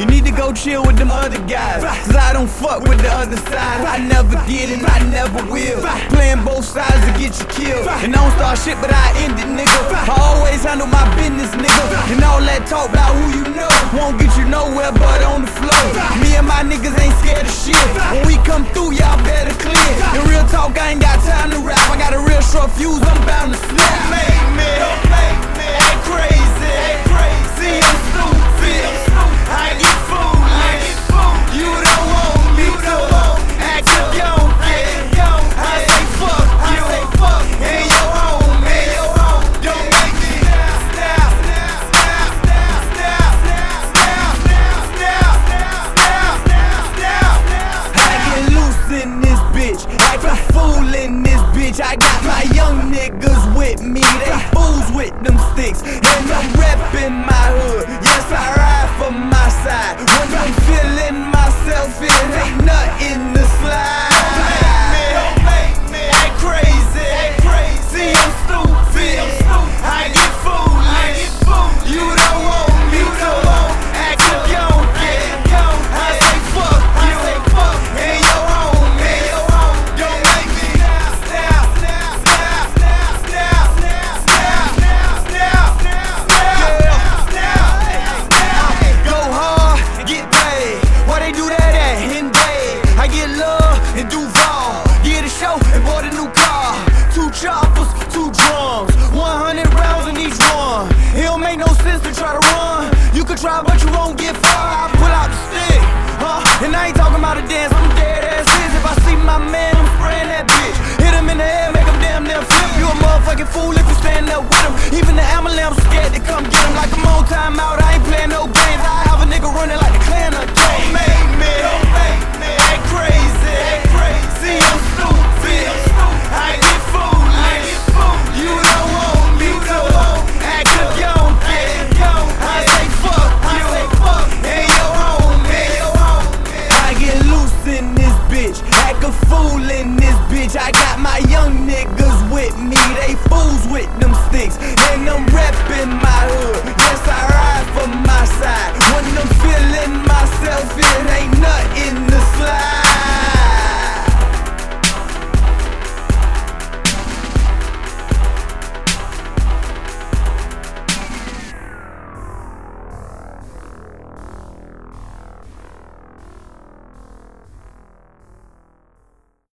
You need to go chill with them other guys. Cause I don't fuck with the other side. I never did and I never will. Playing both sides to get you killed. And I don't start shit, but I end it, nigga. I always handle my business, nigga. And all that talk about who you know won't get you nowhere but on the floor. Me and my niggas ain't scared of shit. When we come through, y'all better clear. The real talk, I ain't got time to rap. I got a real short fuse, I'm bound to snap. them sticks. try, but you won't get far. I pull out the stick, huh? And I ain't talking about a dance, I'm dead ass is. If I see my man, I'm spraying that bitch. Hit him in the head, make him damn near flip. You a motherfucking fool if you stand up with him. Even the Amalem, scared to come get him like I'm on timeout. in this bitch. I got my young nigga.